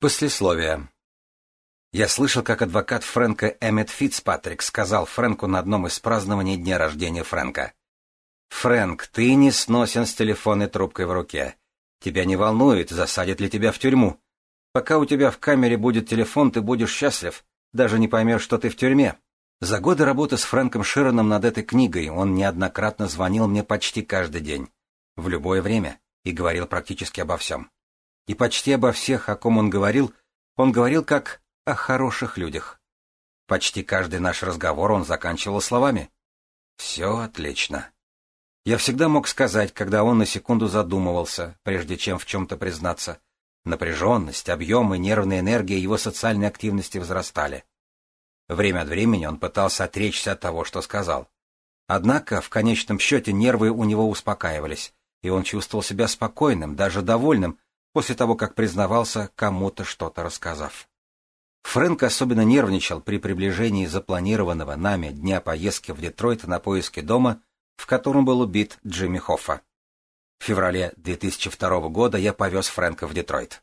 Послесловие. Я слышал, как адвокат Фрэнка Эммет Фицпатрик сказал Фрэнку на одном из празднований дня рождения Фрэнка. «Фрэнк, ты не сносен с телефонной трубкой в руке. Тебя не волнует, засадят ли тебя в тюрьму. Пока у тебя в камере будет телефон, ты будешь счастлив. Даже не поймешь, что ты в тюрьме». За годы работы с Фрэнком Широном над этой книгой он неоднократно звонил мне почти каждый день. В любое время. И говорил практически обо всем и почти обо всех, о ком он говорил, он говорил как о хороших людях. Почти каждый наш разговор он заканчивал словами. «Все отлично». Я всегда мог сказать, когда он на секунду задумывался, прежде чем в чем-то признаться. Напряженность, объем и нервная энергия его социальной активности возрастали. Время от времени он пытался отречься от того, что сказал. Однако, в конечном счете, нервы у него успокаивались, и он чувствовал себя спокойным, даже довольным, после того, как признавался кому-то что-то рассказав. Фрэнк особенно нервничал при приближении запланированного нами дня поездки в Детройт на поиски дома, в котором был убит Джимми Хоффа. В феврале 2002 года я повез Фрэнка в Детройт.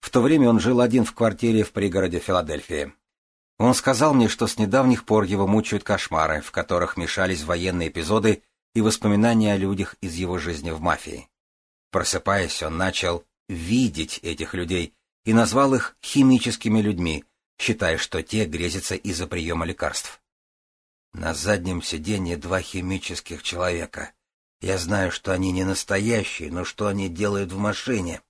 В то время он жил один в квартире в пригороде Филадельфии. Он сказал мне, что с недавних пор его мучают кошмары, в которых мешались военные эпизоды и воспоминания о людях из его жизни в мафии. Просыпаясь, он начал видеть этих людей и назвал их химическими людьми, считая, что те грезятся из-за приема лекарств. На заднем сиденье два химических человека. Я знаю, что они не настоящие, но что они делают в машине?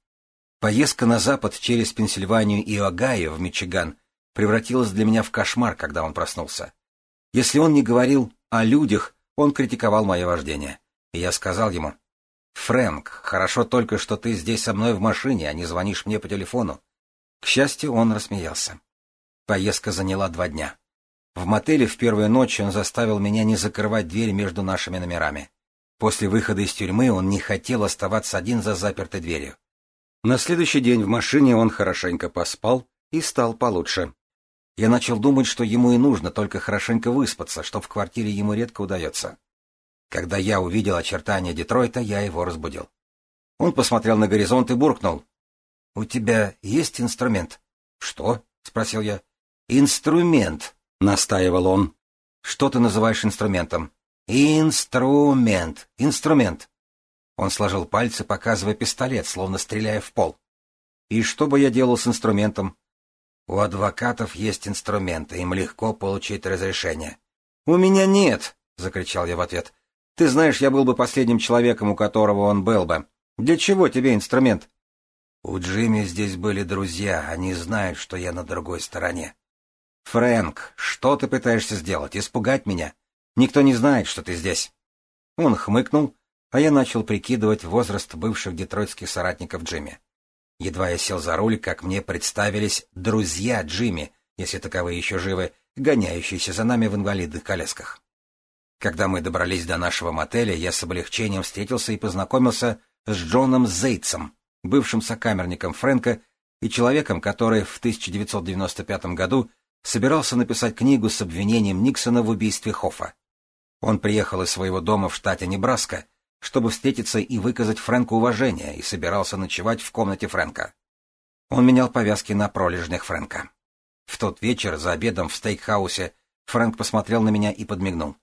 Поездка на запад через Пенсильванию и Огайо в Мичиган превратилась для меня в кошмар, когда он проснулся. Если он не говорил о людях, он критиковал мое вождение. И я сказал ему, Фрэнк, хорошо только, что ты здесь со мной в машине, а не звонишь мне по телефону. К счастью, он рассмеялся. Поездка заняла два дня. В мотеле в первую ночь он заставил меня не закрывать дверь между нашими номерами. После выхода из тюрьмы он не хотел оставаться один за запертой дверью. На следующий день в машине он хорошенько поспал и стал получше. Я начал думать, что ему и нужно только хорошенько выспаться, что в квартире ему редко удается. Когда я увидел очертания Детройта, я его разбудил. Он посмотрел на горизонт и буркнул. — У тебя есть инструмент? — Что? — спросил я. — Инструмент, — настаивал он. — Что ты называешь инструментом? — Инструмент, инструмент. Он сложил пальцы, показывая пистолет, словно стреляя в пол. — И что бы я делал с инструментом? — У адвокатов есть инструменты, им легко получить разрешение. — У меня нет, — закричал я в ответ. Ты знаешь, я был бы последним человеком, у которого он был бы. Для чего тебе инструмент? У Джимми здесь были друзья, они знают, что я на другой стороне. Фрэнк, что ты пытаешься сделать? Испугать меня? Никто не знает, что ты здесь. Он хмыкнул, а я начал прикидывать возраст бывших детройтских соратников Джимми. Едва я сел за руль, как мне представились друзья Джимми, если таковые еще живы, гоняющиеся за нами в инвалидных колясках. Когда мы добрались до нашего мотеля, я с облегчением встретился и познакомился с Джоном Зейтсом, бывшим сокамерником Фрэнка и человеком, который в 1995 году собирался написать книгу с обвинением Никсона в убийстве Хоффа. Он приехал из своего дома в штате Небраска, чтобы встретиться и выказать Фрэнку уважение, и собирался ночевать в комнате Фрэнка. Он менял повязки на пролежнях Фрэнка. В тот вечер за обедом в стейкхаусе Фрэнк посмотрел на меня и подмигнул.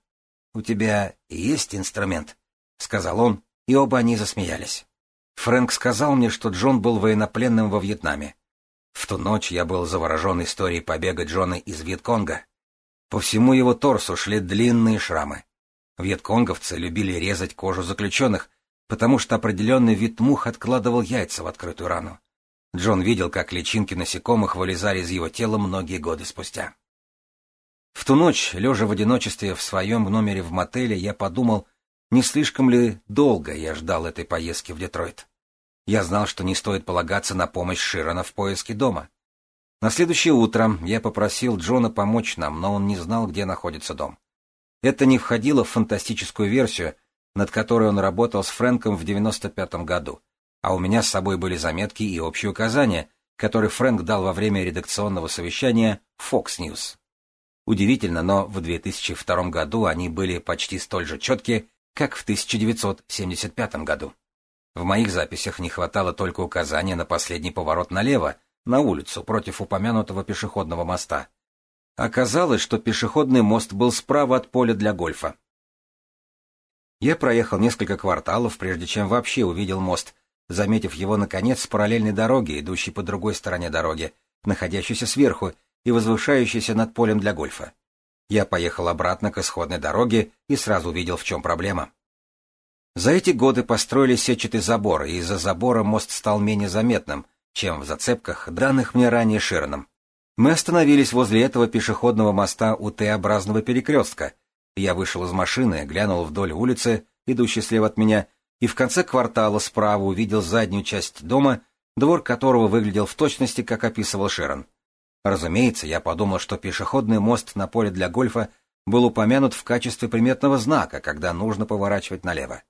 «У тебя есть инструмент», — сказал он, и оба они засмеялись. Фрэнк сказал мне, что Джон был военнопленным во Вьетнаме. В ту ночь я был заворожен историей побега Джона из Вьетконга. По всему его торсу шли длинные шрамы. Вьетконговцы любили резать кожу заключенных, потому что определенный вид мух откладывал яйца в открытую рану. Джон видел, как личинки насекомых вылезали из его тела многие годы спустя. В ту ночь, лежа в одиночестве в своем номере в мотеле, я подумал, не слишком ли долго я ждал этой поездки в Детройт. Я знал, что не стоит полагаться на помощь Широна в поиске дома. На следующее утро я попросил Джона помочь нам, но он не знал, где находится дом. Это не входило в фантастическую версию, над которой он работал с Фрэнком в 95 году, а у меня с собой были заметки и общие указания, которые Фрэнк дал во время редакционного совещания Fox News. Удивительно, но в 2002 году они были почти столь же четкие, как в 1975 году. В моих записях не хватало только указания на последний поворот налево, на улицу, против упомянутого пешеходного моста. Оказалось, что пешеходный мост был справа от поля для гольфа. Я проехал несколько кварталов, прежде чем вообще увидел мост, заметив его, наконец, с параллельной дороги, идущей по другой стороне дороги, находящейся сверху, и возвышающийся над полем для гольфа. Я поехал обратно к исходной дороге и сразу увидел, в чем проблема. За эти годы построили сетчатый забор, и из-за забора мост стал менее заметным, чем в зацепках, данных мне ранее Широном. Мы остановились возле этого пешеходного моста у Т-образного перекрестка. Я вышел из машины, глянул вдоль улицы, идущей слева от меня, и в конце квартала справа увидел заднюю часть дома, двор которого выглядел в точности, как описывал Шерон. Разумеется, я подумал, что пешеходный мост на поле для гольфа был упомянут в качестве приметного знака, когда нужно поворачивать налево.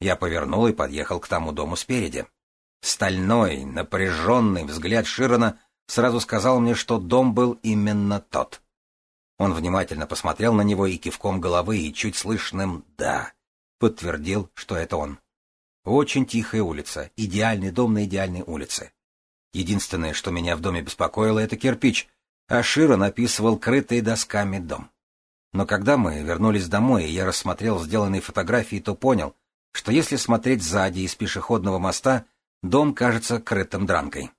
Я повернул и подъехал к тому дому спереди. Стальной, напряженный взгляд Широна сразу сказал мне, что дом был именно тот. Он внимательно посмотрел на него и кивком головы, и чуть слышным «да» подтвердил, что это он. Очень тихая улица, идеальный дом на идеальной улице. Единственное, что меня в доме беспокоило, это кирпич, а Широ написывал крытый досками дом. Но когда мы вернулись домой, и я рассмотрел сделанные фотографии, то понял, что если смотреть сзади из пешеходного моста, дом кажется крытым дранкой.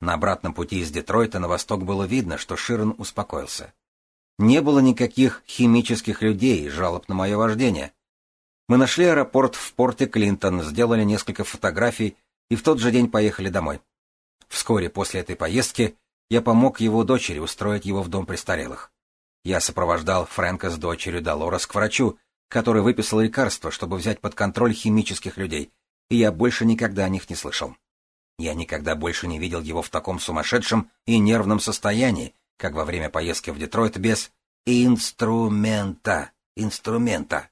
На обратном пути из Детройта на восток было видно, что Широн успокоился. Не было никаких химических людей, жалоб на мое вождение. Мы нашли аэропорт в порте Клинтон, сделали несколько фотографий и в тот же день поехали домой. Вскоре после этой поездки я помог его дочери устроить его в дом престарелых. Я сопровождал Фрэнка с дочерью Долорес к врачу, который выписал лекарства, чтобы взять под контроль химических людей, и я больше никогда о них не слышал. Я никогда больше не видел его в таком сумасшедшем и нервном состоянии, как во время поездки в Детройт без инструмента, инструмента.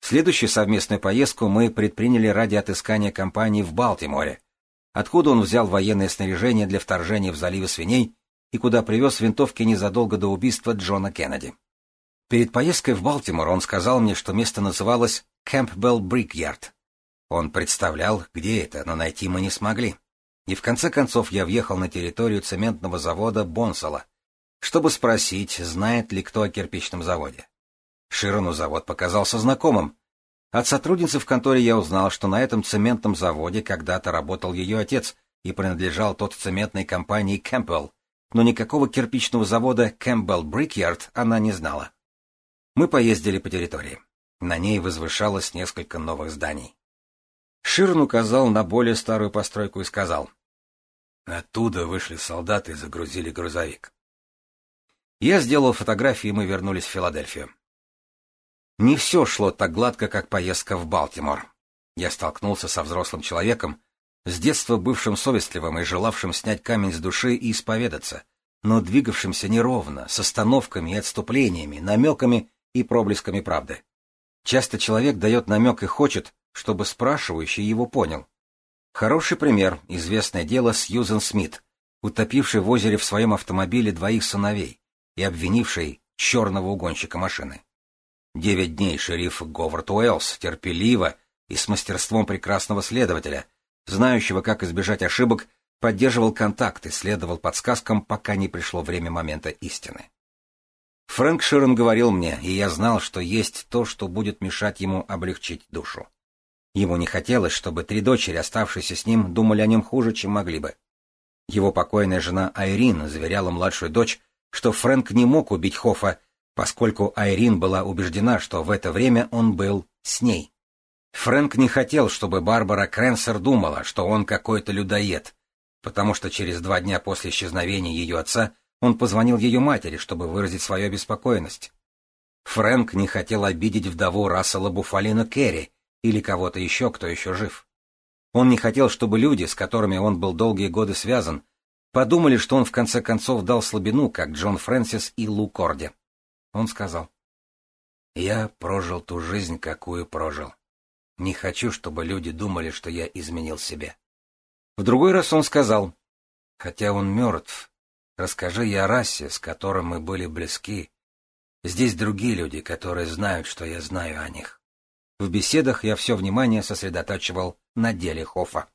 Следующую совместную поездку мы предприняли ради отыскания компании в Балтиморе, откуда он взял военное снаряжение для вторжения в заливы свиней и куда привез винтовки незадолго до убийства Джона Кеннеди. Перед поездкой в Балтимор он сказал мне, что место называлось Кэмпбелл Брикьярд. Он представлял, где это, но найти мы не смогли. И в конце концов я въехал на территорию цементного завода Бонсала, чтобы спросить, знает ли кто о кирпичном заводе. Широну завод показался знакомым, от сотрудницы в конторе я узнал, что на этом цементном заводе когда-то работал ее отец и принадлежал тот цементной компании Campbell, но никакого кирпичного завода Campbell Brickyard она не знала. Мы поездили по территории. На ней возвышалось несколько новых зданий. Ширн указал на более старую постройку и сказал. Оттуда вышли солдаты и загрузили грузовик. Я сделал фотографии, и мы вернулись в Филадельфию. Не все шло так гладко, как поездка в Балтимор. Я столкнулся со взрослым человеком, с детства бывшим совестливым и желавшим снять камень с души и исповедаться, но двигавшимся неровно, с остановками и отступлениями, намеками и проблесками правды. Часто человек дает намек и хочет, чтобы спрашивающий его понял. Хороший пример — известное дело Сьюзен Смит, утопивший в озере в своем автомобиле двоих сыновей и обвинивший черного угонщика машины. Девять дней шериф Говард Уэллс терпеливо и с мастерством прекрасного следователя, знающего, как избежать ошибок, поддерживал контакт и следовал подсказкам, пока не пришло время момента истины. Фрэнк Ширен говорил мне, и я знал, что есть то, что будет мешать ему облегчить душу. Ему не хотелось, чтобы три дочери, оставшиеся с ним, думали о нем хуже, чем могли бы. Его покойная жена Айрин заверяла младшую дочь, что Фрэнк не мог убить Хофа, поскольку Айрин была убеждена, что в это время он был с ней. Фрэнк не хотел, чтобы Барбара Кренсер думала, что он какой-то людоед, потому что через два дня после исчезновения ее отца он позвонил ее матери, чтобы выразить свою обеспокоенность. Фрэнк не хотел обидеть вдову Рассела Буфалина Керри или кого-то еще, кто еще жив. Он не хотел, чтобы люди, с которыми он был долгие годы связан, подумали, что он в конце концов дал слабину, как Джон Фрэнсис и Лу Корди. Он сказал, «Я прожил ту жизнь, какую прожил. Не хочу, чтобы люди думали, что я изменил себе». В другой раз он сказал, «Хотя он мертв, расскажи я расе, с которой мы были близки. Здесь другие люди, которые знают, что я знаю о них». В беседах я все внимание сосредотачивал на деле Хофа.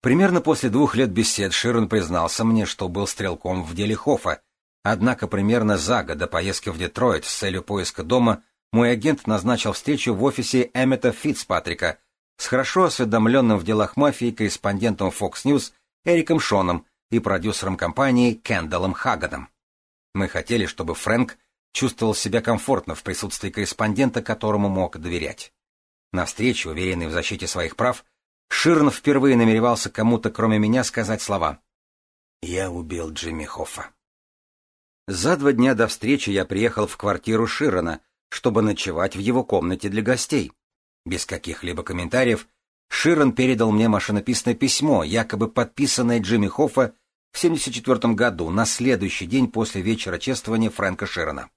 Примерно после двух лет бесед Широн признался мне, что был стрелком в деле Хофа, Однако примерно за год до поездки в Детройт с целью поиска дома мой агент назначил встречу в офисе Эммета Фитцпатрика с хорошо осведомленным в делах мафии корреспондентом Fox News Эриком Шоном и продюсером компании Кэндаллом Хагадом. Мы хотели, чтобы Фрэнк чувствовал себя комфортно в присутствии корреспондента, которому мог доверять. На встрече, уверенный в защите своих прав, Ширн впервые намеревался кому-то, кроме меня, сказать слова «Я убил Джимми Хоффа». За два дня до встречи я приехал в квартиру Широна, чтобы ночевать в его комнате для гостей. Без каких-либо комментариев Широн передал мне машинописное письмо, якобы подписанное Джимми Хоффа в 1974 году, на следующий день после вечера чествования Фрэнка Широна.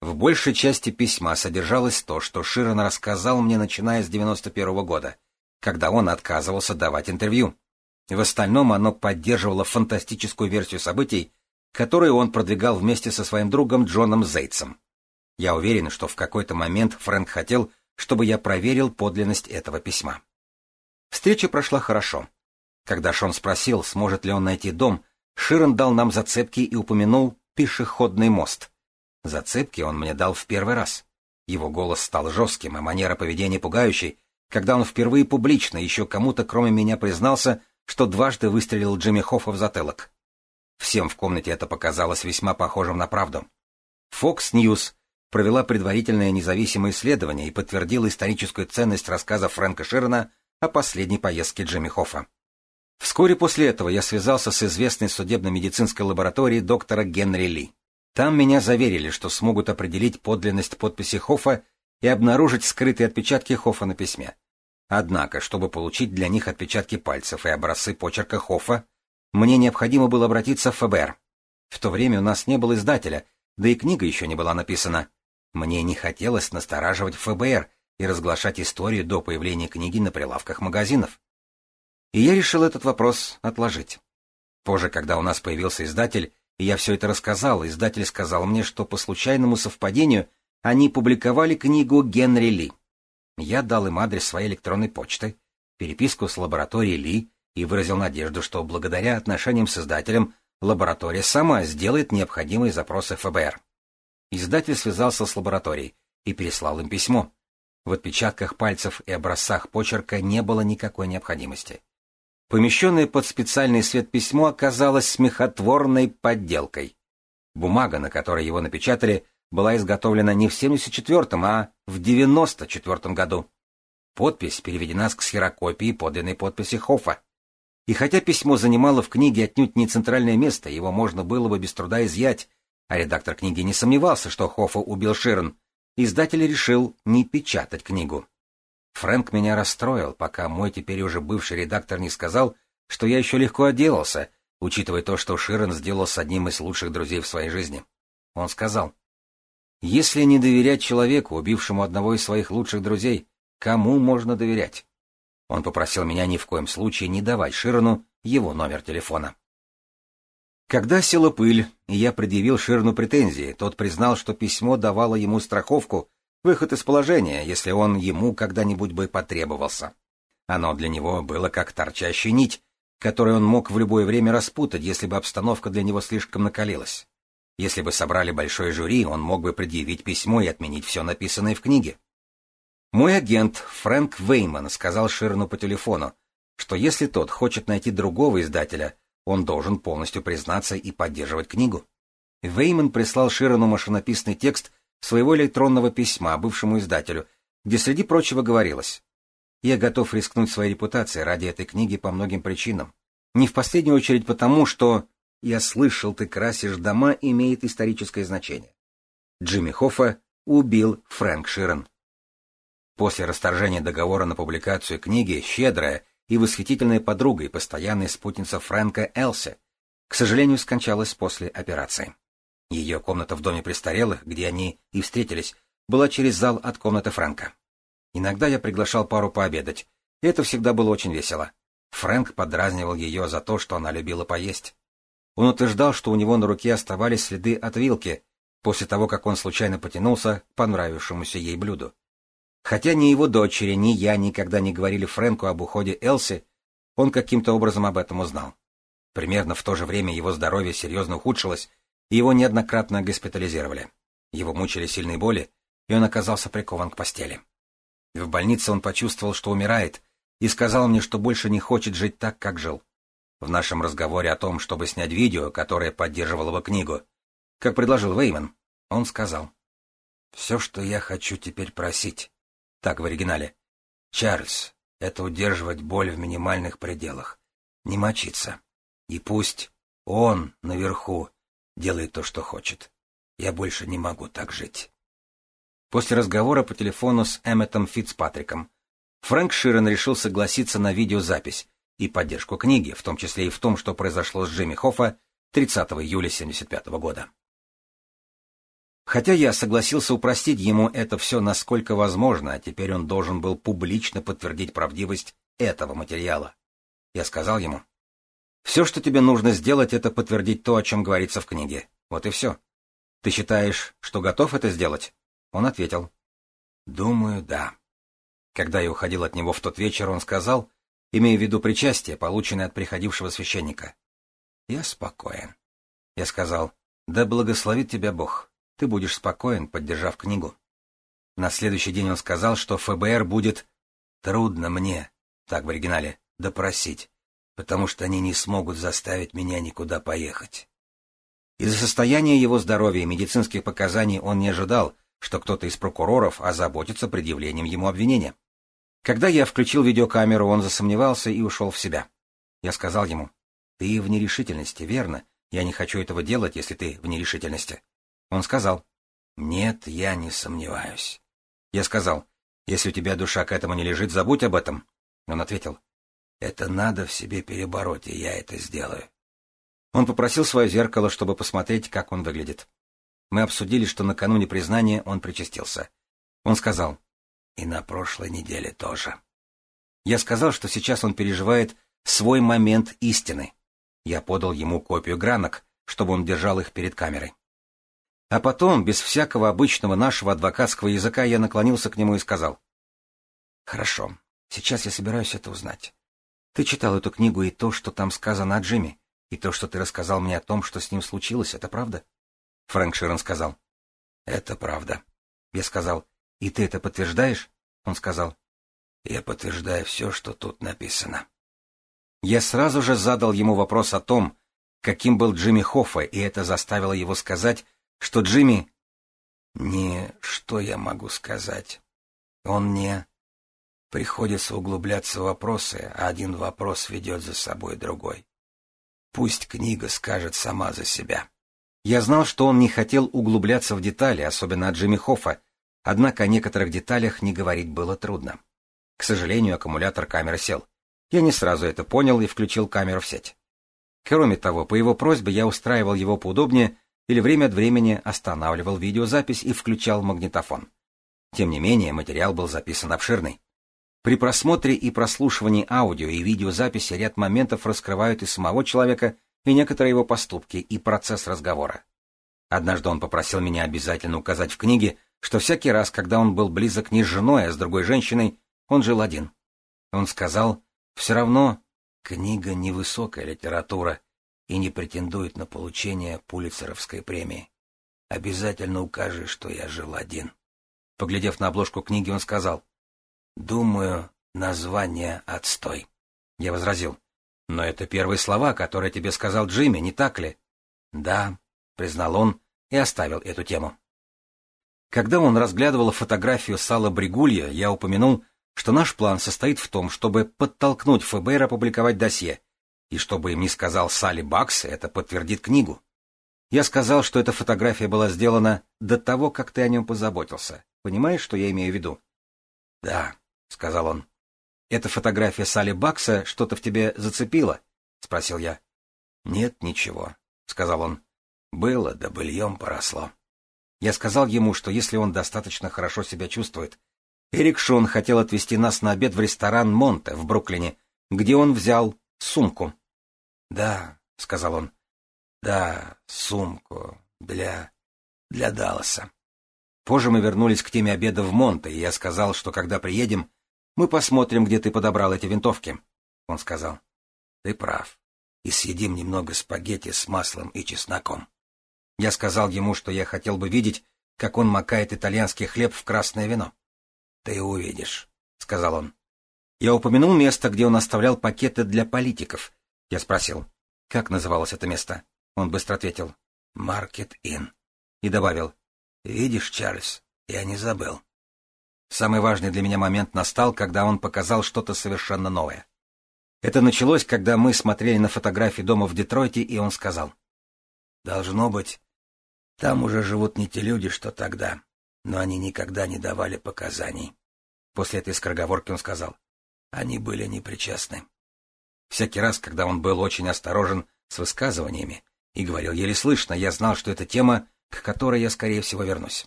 В большей части письма содержалось то, что Широн рассказал мне, начиная с 1991 -го года, когда он отказывался давать интервью. В остальном оно поддерживало фантастическую версию событий, которые он продвигал вместе со своим другом Джоном Зейтсом. Я уверен, что в какой-то момент Фрэнк хотел, чтобы я проверил подлинность этого письма. Встреча прошла хорошо. Когда Шон спросил, сможет ли он найти дом, Ширен дал нам зацепки и упомянул пешеходный мост. Зацепки он мне дал в первый раз. Его голос стал жестким, а манера поведения пугающей, когда он впервые публично еще кому-то, кроме меня, признался, что дважды выстрелил Джимми Хоффа в затылок. Всем в комнате это показалось весьма похожим на правду. Fox News провела предварительное независимое исследование и подтвердила историческую ценность рассказа Фрэнка Ширена о последней поездке Джимми Хоффа. Вскоре после этого я связался с известной судебно-медицинской лабораторией доктора Генри Ли. Там меня заверили, что смогут определить подлинность подписи Хоффа и обнаружить скрытые отпечатки Хоффа на письме. Однако, чтобы получить для них отпечатки пальцев и образцы почерка Хоффа, мне необходимо было обратиться в ФБР. В то время у нас не было издателя, да и книга еще не была написана. Мне не хотелось настораживать ФБР и разглашать историю до появления книги на прилавках магазинов. И я решил этот вопрос отложить. Позже, когда у нас появился издатель, и я все это рассказал, издатель сказал мне, что по случайному совпадению они публиковали книгу Генри Ли. Я дал им адрес своей электронной почты, переписку с лабораторией Ли, и выразил надежду, что благодаря отношениям с издателем лаборатория сама сделает необходимые запросы ФБР. Издатель связался с лабораторией и переслал им письмо. В отпечатках пальцев и образцах почерка не было никакой необходимости. Помещенное под специальный свет письмо оказалось смехотворной подделкой. Бумага, на которой его напечатали, была изготовлена не в 74-м, а в 94-м году. Подпись переведена с ксерокопии подлинной подписи Хоффа. И хотя письмо занимало в книге отнюдь не центральное место, его можно было бы без труда изъять, а редактор книги не сомневался, что Хоффа убил Ширен, издатель решил не печатать книгу. Фрэнк меня расстроил, пока мой теперь уже бывший редактор не сказал, что я еще легко отделался, учитывая то, что Ширен сделал с одним из лучших друзей в своей жизни. Он сказал, «Если не доверять человеку, убившему одного из своих лучших друзей, кому можно доверять?» Он попросил меня ни в коем случае не давать Ширну его номер телефона. Когда села пыль, и я предъявил Ширну претензии, тот признал, что письмо давало ему страховку, выход из положения, если он ему когда-нибудь бы потребовался. Оно для него было как торчащая нить, которую он мог в любое время распутать, если бы обстановка для него слишком накалилась. Если бы собрали большое жюри, он мог бы предъявить письмо и отменить все написанное в книге. Мой агент Фрэнк Вейман сказал Ширну по телефону, что если тот хочет найти другого издателя, он должен полностью признаться и поддерживать книгу. Вейман прислал Ширану машинописный текст своего электронного письма бывшему издателю, где среди прочего говорилось «Я готов рискнуть своей репутацией ради этой книги по многим причинам. Не в последнюю очередь потому, что «Я слышал, ты красишь дома» имеет историческое значение. Джимми Хоффа убил Фрэнк Ширен. После расторжения договора на публикацию книги «Щедрая» и восхитительная подруга и постоянная спутница Фрэнка Элси, к сожалению, скончалась после операции. Ее комната в доме престарелых, где они и встретились, была через зал от комнаты Фрэнка. Иногда я приглашал пару пообедать, и это всегда было очень весело. Фрэнк подразнивал ее за то, что она любила поесть. Он утверждал, что у него на руке оставались следы от вилки, после того, как он случайно потянулся к понравившемуся ей блюду. Хотя ни его дочери, ни я никогда не говорили Фрэнку об уходе Элси, он каким-то образом об этом узнал. Примерно в то же время его здоровье серьезно ухудшилось, и его неоднократно госпитализировали. Его мучили сильные боли, и он оказался прикован к постели. В больнице он почувствовал, что умирает, и сказал мне, что больше не хочет жить так, как жил. В нашем разговоре о том, чтобы снять видео, которое поддерживало бы книгу, как предложил Вейман, он сказал, «Все, что я хочу теперь просить, так в оригинале. «Чарльз, это удерживать боль в минимальных пределах, не мочиться. И пусть он наверху делает то, что хочет. Я больше не могу так жить». После разговора по телефону с Эмметом Фицпатриком Фрэнк Ширен решил согласиться на видеозапись и поддержку книги, в том числе и в том, что произошло с Джимми Хоффа 30 июля 1975 года. Хотя я согласился упростить ему это все насколько возможно, а теперь он должен был публично подтвердить правдивость этого материала. Я сказал ему, «Все, что тебе нужно сделать, это подтвердить то, о чем говорится в книге. Вот и все. Ты считаешь, что готов это сделать?» Он ответил, «Думаю, да». Когда я уходил от него в тот вечер, он сказал, имея в виду причастие, полученное от приходившего священника, «Я спокоен». Я сказал, «Да благословит тебя Бог». Ты будешь спокоен, поддержав книгу. На следующий день он сказал, что ФБР будет «трудно мне», так в оригинале, «допросить», потому что они не смогут заставить меня никуда поехать. Из-за состояния его здоровья и медицинских показаний он не ожидал, что кто-то из прокуроров озаботится предъявлением ему обвинения. Когда я включил видеокамеру, он засомневался и ушел в себя. Я сказал ему, «Ты в нерешительности, верно? Я не хочу этого делать, если ты в нерешительности. Он сказал, «Нет, я не сомневаюсь». Я сказал, «Если у тебя душа к этому не лежит, забудь об этом». Он ответил, «Это надо в себе перебороть, и я это сделаю». Он попросил свое зеркало, чтобы посмотреть, как он выглядит. Мы обсудили, что накануне признания он причастился. Он сказал, «И на прошлой неделе тоже». Я сказал, что сейчас он переживает свой момент истины. Я подал ему копию гранок, чтобы он держал их перед камерой. А потом, без всякого обычного нашего адвокатского языка, я наклонился к нему и сказал. «Хорошо, сейчас я собираюсь это узнать. Ты читал эту книгу и то, что там сказано о Джимми, и то, что ты рассказал мне о том, что с ним случилось, это правда?» Фрэнк Широн сказал. «Это правда». Я сказал. «И ты это подтверждаешь?» Он сказал. «Я подтверждаю все, что тут написано». Я сразу же задал ему вопрос о том, каким был Джимми Хоффа, и это заставило его сказать, что Джимми? Не, что я могу сказать. Он не... Приходится углубляться в вопросы, а один вопрос ведет за собой другой. Пусть книга скажет сама за себя. Я знал, что он не хотел углубляться в детали, особенно от Джимми Хоффа, однако о некоторых деталях не говорить было трудно. К сожалению, аккумулятор камеры сел. Я не сразу это понял и включил камеру в сеть. Кроме того, по его просьбе я устраивал его поудобнее, или время от времени останавливал видеозапись и включал магнитофон. Тем не менее, материал был записан обширный. При просмотре и прослушивании аудио и видеозаписи ряд моментов раскрывают и самого человека, и некоторые его поступки, и процесс разговора. Однажды он попросил меня обязательно указать в книге, что всякий раз, когда он был близок не с женой, а с другой женщиной, он жил один. Он сказал, все равно книга невысокая литература, и не претендует на получение Пулицеровской премии. Обязательно укажи, что я жил один. Поглядев на обложку книги, он сказал, «Думаю, название отстой». Я возразил, «Но это первые слова, которые тебе сказал Джимми, не так ли?» «Да», — признал он и оставил эту тему. Когда он разглядывал фотографию Сала Бригулья, я упомянул, что наш план состоит в том, чтобы подтолкнуть ФБР опубликовать досье — и что бы им ни сказал Салли Бакс, это подтвердит книгу. Я сказал, что эта фотография была сделана до того, как ты о нем позаботился. Понимаешь, что я имею в виду? — Да, — сказал он. — Эта фотография Салли Бакса что-то в тебе зацепила? — спросил я. — Нет, ничего, — сказал он. — Было, да быльем поросло. Я сказал ему, что если он достаточно хорошо себя чувствует... Эрик Шон хотел отвезти нас на обед в ресторан «Монте» в Бруклине, где он взял сумку. «Да», — сказал он, — «да, сумку для... для Далоса. Позже мы вернулись к теме обеда в Монте, и я сказал, что когда приедем, мы посмотрим, где ты подобрал эти винтовки. Он сказал, «Ты прав, и съедим немного спагетти с маслом и чесноком». Я сказал ему, что я хотел бы видеть, как он макает итальянский хлеб в красное вино. «Ты увидишь», — сказал он. Я упомянул место, где он оставлял пакеты для политиков — я спросил, как называлось это место. Он быстро ответил «Маркет Ин» и добавил «Видишь, Чарльз, я не забыл». Самый важный для меня момент настал, когда он показал что-то совершенно новое. Это началось, когда мы смотрели на фотографии дома в Детройте, и он сказал. «Должно быть, там уже живут не те люди, что тогда, но они никогда не давали показаний». После этой скороговорки он сказал. «Они были непричастны». Всякий раз, когда он был очень осторожен с высказываниями и говорил еле слышно, я знал, что это тема, к которой я, скорее всего, вернусь.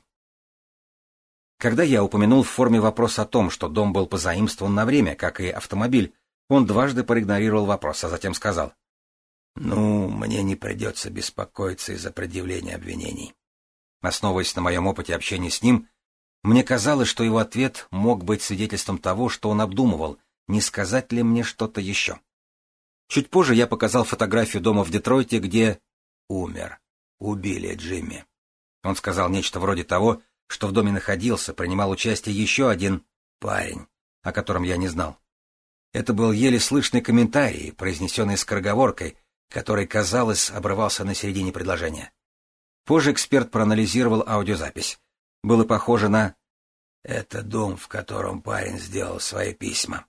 Когда я упомянул в форме вопрос о том, что дом был позаимствован на время, как и автомобиль, он дважды проигнорировал вопрос, а затем сказал, «Ну, мне не придется беспокоиться из-за предъявления обвинений». Основываясь на моем опыте общения с ним, мне казалось, что его ответ мог быть свидетельством того, что он обдумывал, не сказать ли мне что-то еще. Чуть позже я показал фотографию дома в Детройте, где умер. Убили Джимми. Он сказал нечто вроде того, что в доме находился, принимал участие еще один парень, о котором я не знал. Это был еле слышный комментарий, произнесенный скороговоркой, который, казалось, обрывался на середине предложения. Позже эксперт проанализировал аудиозапись. Было похоже на «Это дом, в котором парень сделал свои письма».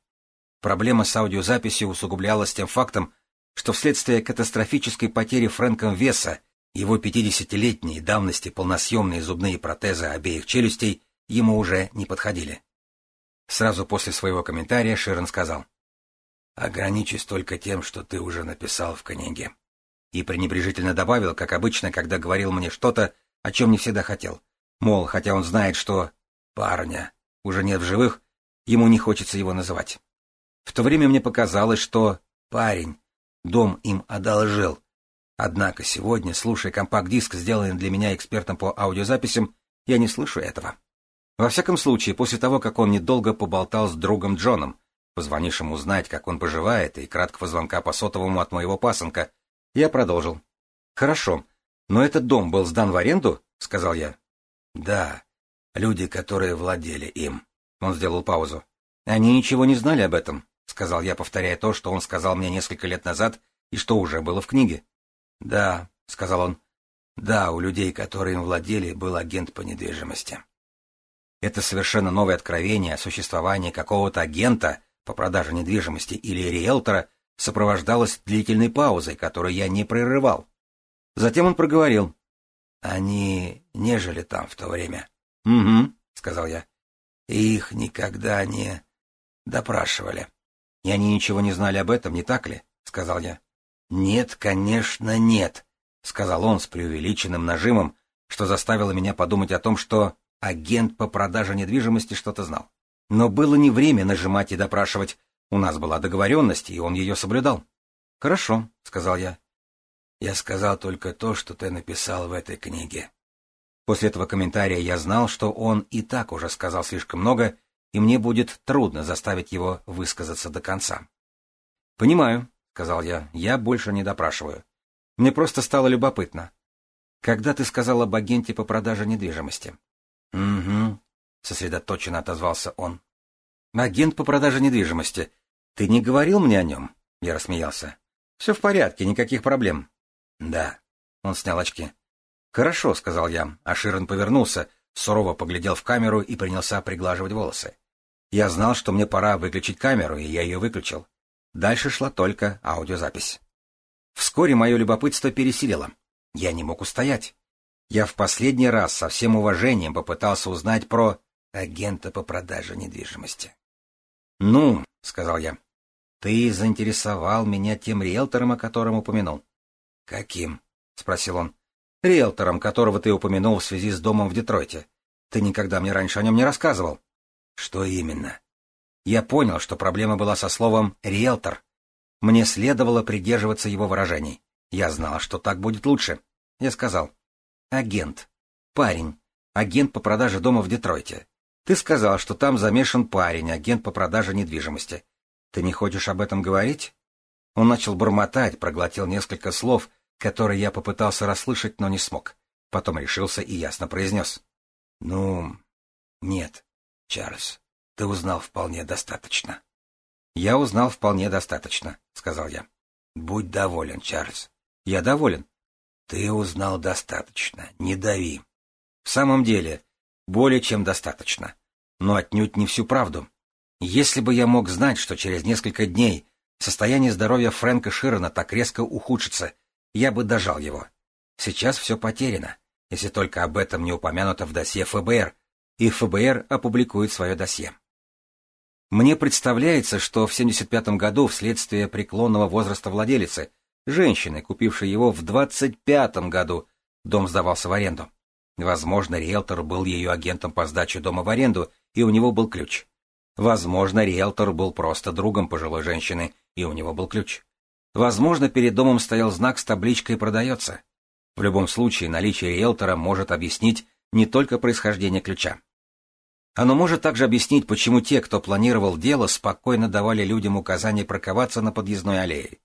Проблема с аудиозаписью усугублялась тем фактом, что вследствие катастрофической потери Фрэнком веса его 50-летней давности полносъемные зубные протезы обеих челюстей ему уже не подходили. Сразу после своего комментария Ширен сказал, «Ограничусь только тем, что ты уже написал в книге». И пренебрежительно добавил, как обычно, когда говорил мне что-то, о чем не всегда хотел. Мол, хотя он знает, что парня уже нет в живых, ему не хочется его называть. В то время мне показалось, что парень дом им одолжил. Однако сегодня, слушая компакт-диск, сделанный для меня экспертом по аудиозаписям, я не слышу этого. Во всяком случае, после того, как он недолго поболтал с другом Джоном, позвонившим узнать, как он поживает, и краткого звонка по сотовому от моего пасынка, я продолжил. «Хорошо, но этот дом был сдан в аренду?» — сказал я. «Да, люди, которые владели им». Он сделал паузу. «Они ничего не знали об этом?» сказал я, повторяя то, что он сказал мне несколько лет назад и что уже было в книге. Да, сказал он. Да, у людей, которые им владели, был агент по недвижимости. Это совершенно новое откровение о существовании какого-то агента по продаже недвижимости или риэлтора сопровождалось длительной паузой, которую я не прерывал. Затем он проговорил. Они не жили там в то время. Угу, сказал я. Их никогда не допрашивали. — И они ничего не знали об этом, не так ли? — сказал я. — Нет, конечно, нет, — сказал он с преувеличенным нажимом, что заставило меня подумать о том, что агент по продаже недвижимости что-то знал. Но было не время нажимать и допрашивать. У нас была договоренность, и он ее соблюдал. — Хорошо, — сказал я. — Я сказал только то, что ты написал в этой книге. После этого комментария я знал, что он и так уже сказал слишком много, — и мне будет трудно заставить его высказаться до конца. «Понимаю», — сказал я, — «я больше не допрашиваю. Мне просто стало любопытно. Когда ты сказал об агенте по продаже недвижимости?» «Угу», — сосредоточенно отозвался он. «Агент по продаже недвижимости. Ты не говорил мне о нем?» Я рассмеялся. «Все в порядке, никаких проблем». «Да». Он снял очки. «Хорошо», — сказал я, а Ширен повернулся, сурово поглядел в камеру и принялся приглаживать волосы. Я знал, что мне пора выключить камеру, и я ее выключил. Дальше шла только аудиозапись. Вскоре мое любопытство пересилило. Я не мог устоять. Я в последний раз со всем уважением попытался узнать про агента по продаже недвижимости. «Ну», — сказал я, — «ты заинтересовал меня тем риэлтором, о котором упомянул». «Каким?» — спросил он. «Риэлтором, которого ты упомянул в связи с домом в Детройте. Ты никогда мне раньше о нем не рассказывал». Что именно? Я понял, что проблема была со словом «риэлтор». Мне следовало придерживаться его выражений. Я знал, что так будет лучше. Я сказал «агент», «парень», «агент по продаже дома в Детройте». Ты сказал, что там замешан парень, агент по продаже недвижимости. Ты не хочешь об этом говорить? Он начал бормотать, проглотил несколько слов, которые я попытался расслышать, но не смог. Потом решился и ясно произнес. — Ну, нет. Чарльз, ты узнал вполне достаточно. Я узнал вполне достаточно, сказал я. Будь доволен, Чарльз. Я доволен. Ты узнал достаточно, не дави. В самом деле, более чем достаточно. Но отнюдь не всю правду. Если бы я мог знать, что через несколько дней состояние здоровья Фрэнка Широна так резко ухудшится, я бы дожал его. Сейчас все потеряно, если только об этом не упомянуто в досье ФБР, и ФБР опубликует свое досье. Мне представляется, что в 1975 году вследствие преклонного возраста владелицы, женщины, купившей его в 25 году, дом сдавался в аренду. Возможно, риэлтор был ее агентом по сдаче дома в аренду, и у него был ключ. Возможно, риэлтор был просто другом пожилой женщины, и у него был ключ. Возможно, перед домом стоял знак с табличкой «Продается». В любом случае, наличие риэлтора может объяснить не только происхождение ключа. Оно может также объяснить, почему те, кто планировал дело, спокойно давали людям указания парковаться на подъездной аллее.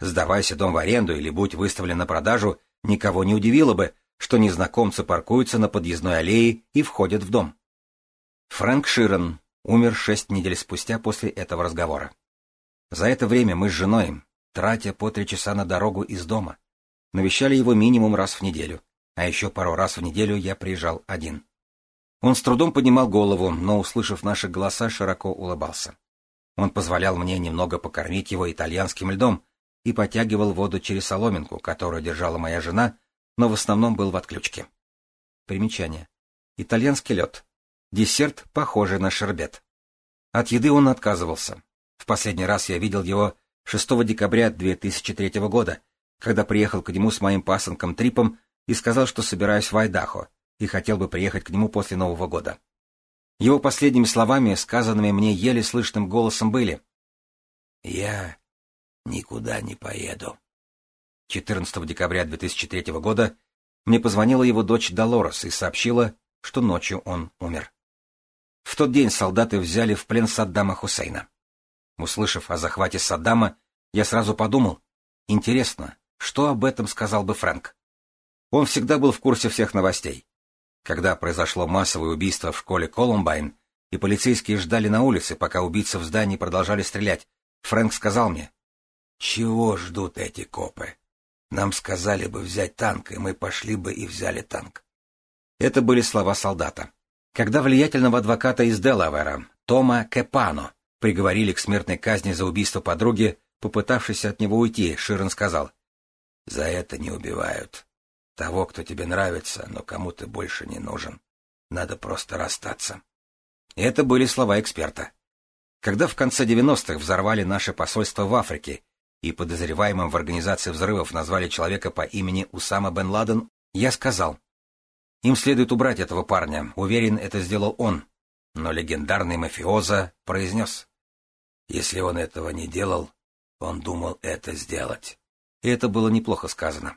Сдавайся дом в аренду или будь выставлен на продажу, никого не удивило бы, что незнакомцы паркуются на подъездной аллее и входят в дом. Фрэнк Ширен умер шесть недель спустя после этого разговора. За это время мы с женой, тратя по три часа на дорогу из дома, навещали его минимум раз в неделю а еще пару раз в неделю я приезжал один. Он с трудом поднимал голову, но, услышав наши голоса, широко улыбался. Он позволял мне немного покормить его итальянским льдом и подтягивал воду через соломинку, которую держала моя жена, но в основном был в отключке. Примечание. Итальянский лед. Десерт, похожий на шербет. От еды он отказывался. В последний раз я видел его 6 декабря 2003 года, когда приехал к нему с моим пасынком Трипом и сказал, что собираюсь в Айдахо и хотел бы приехать к нему после Нового года. Его последними словами, сказанными мне еле слышным голосом, были «Я никуда не поеду». 14 декабря 2003 года мне позвонила его дочь Долорес и сообщила, что ночью он умер. В тот день солдаты взяли в плен Саддама Хусейна. Услышав о захвате Саддама, я сразу подумал, интересно, что об этом сказал бы Фрэнк? Он всегда был в курсе всех новостей. Когда произошло массовое убийство в школе Колумбайн, и полицейские ждали на улице, пока убийцы в здании продолжали стрелять, Фрэнк сказал мне, «Чего ждут эти копы? Нам сказали бы взять танк, и мы пошли бы и взяли танк». Это были слова солдата. Когда влиятельного адвоката из Делавера, Тома Кепано, приговорили к смертной казни за убийство подруги, попытавшись от него уйти, Ширен сказал, «За это не убивают того, кто тебе нравится, но кому ты больше не нужен. Надо просто расстаться. И это были слова эксперта. Когда в конце 90-х взорвали наше посольство в Африке и подозреваемым в организации взрывов назвали человека по имени Усама бен Ладен, я сказал, им следует убрать этого парня, уверен, это сделал он. Но легендарный мафиозо произнес, если он этого не делал, он думал это сделать. И это было неплохо сказано.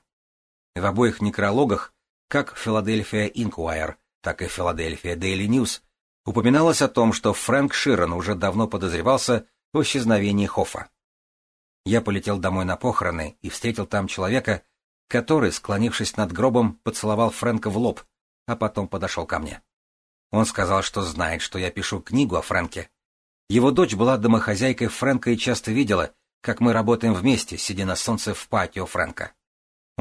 В обоих некрологах, как «Филадельфия Инкуайрер», так и «Филадельфия Дейли Ньюс», упоминалось о том, что Фрэнк Ширен уже давно подозревался в исчезновении Хоффа. Я полетел домой на похороны и встретил там человека, который, склонившись над гробом, поцеловал Фрэнка в лоб, а потом подошел ко мне. Он сказал, что знает, что я пишу книгу о Фрэнке. Его дочь была домохозяйкой Фрэнка и часто видела, как мы работаем вместе, сидя на солнце в патио Фрэнка.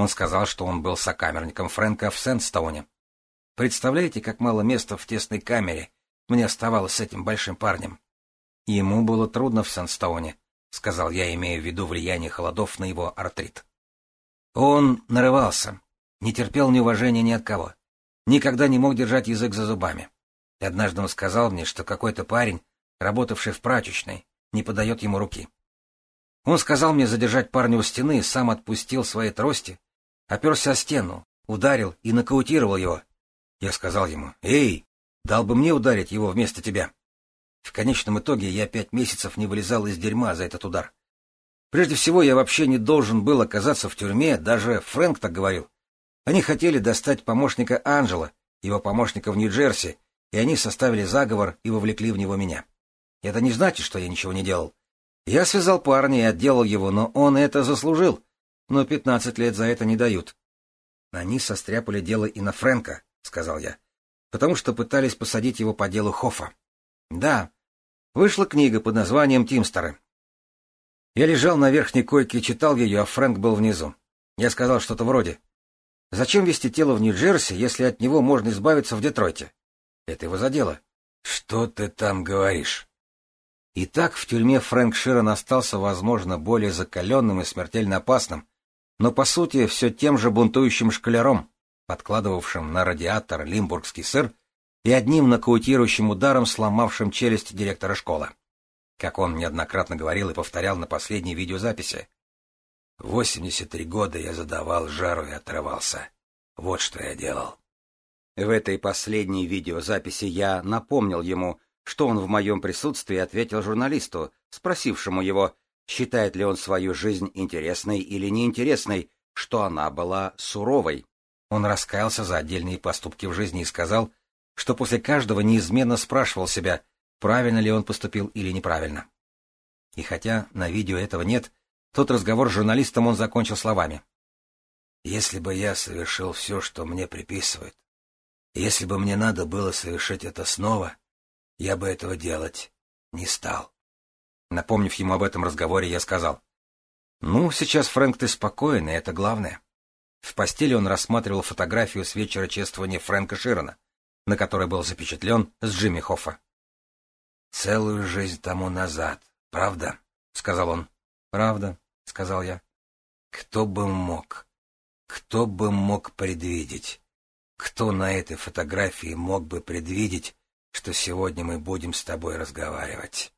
Он сказал, что он был сокамерником Фрэнка в Сэндстоуне. Представляете, как мало места в тесной камере мне оставалось с этим большим парнем. Ему было трудно в Сэндстоуне, — сказал я, имея в виду влияние холодов на его артрит. Он нарывался, не терпел неуважения ни от кого, никогда не мог держать язык за зубами. И однажды он сказал мне, что какой-то парень, работавший в прачечной, не подает ему руки. Он сказал мне задержать парня у стены, и сам отпустил свои трости оперся о стену, ударил и нокаутировал его. Я сказал ему, «Эй, дал бы мне ударить его вместо тебя». В конечном итоге я пять месяцев не вылезал из дерьма за этот удар. Прежде всего, я вообще не должен был оказаться в тюрьме, даже Фрэнк так говорил. Они хотели достать помощника Анжела, его помощника в Нью-Джерси, и они составили заговор и вовлекли в него меня. Это не значит, что я ничего не делал. Я связал парня и отделал его, но он это заслужил но пятнадцать лет за это не дают. Они состряпали дело и на Фрэнка, сказал я, потому что пытались посадить его по делу Хофа. Да, вышла книга под названием «Тимстеры». Я лежал на верхней койке и читал ее, а Фрэнк был внизу. Я сказал что-то вроде «Зачем вести тело в Нью-Джерси, если от него можно избавиться в Детройте?» Это его задело. «Что ты там говоришь?» Итак, в тюрьме Фрэнк Широн остался, возможно, более закаленным и смертельно опасным, но по сути все тем же бунтующим шкалером, подкладывавшим на радиатор лимбургский сыр и одним нокаутирующим ударом сломавшим челюсть директора школы. Как он неоднократно говорил и повторял на последней видеозаписи. «Восемьдесят три года я задавал жару и отрывался. Вот что я делал». В этой последней видеозаписи я напомнил ему, что он в моем присутствии ответил журналисту, спросившему его, считает ли он свою жизнь интересной или неинтересной, что она была суровой. Он раскаялся за отдельные поступки в жизни и сказал, что после каждого неизменно спрашивал себя, правильно ли он поступил или неправильно. И хотя на видео этого нет, тот разговор с журналистом он закончил словами. «Если бы я совершил все, что мне приписывают, если бы мне надо было совершить это снова, я бы этого делать не стал». Напомнив ему об этом разговоре, я сказал. «Ну, сейчас, Фрэнк, ты спокоен, и это главное». В постели он рассматривал фотографию с вечера чествования Фрэнка Широна, на которой был запечатлен с Джимми Хоффа. «Целую жизнь тому назад, правда?» — сказал он. «Правда», — сказал я. «Кто бы мог? Кто бы мог предвидеть? Кто на этой фотографии мог бы предвидеть, что сегодня мы будем с тобой разговаривать?»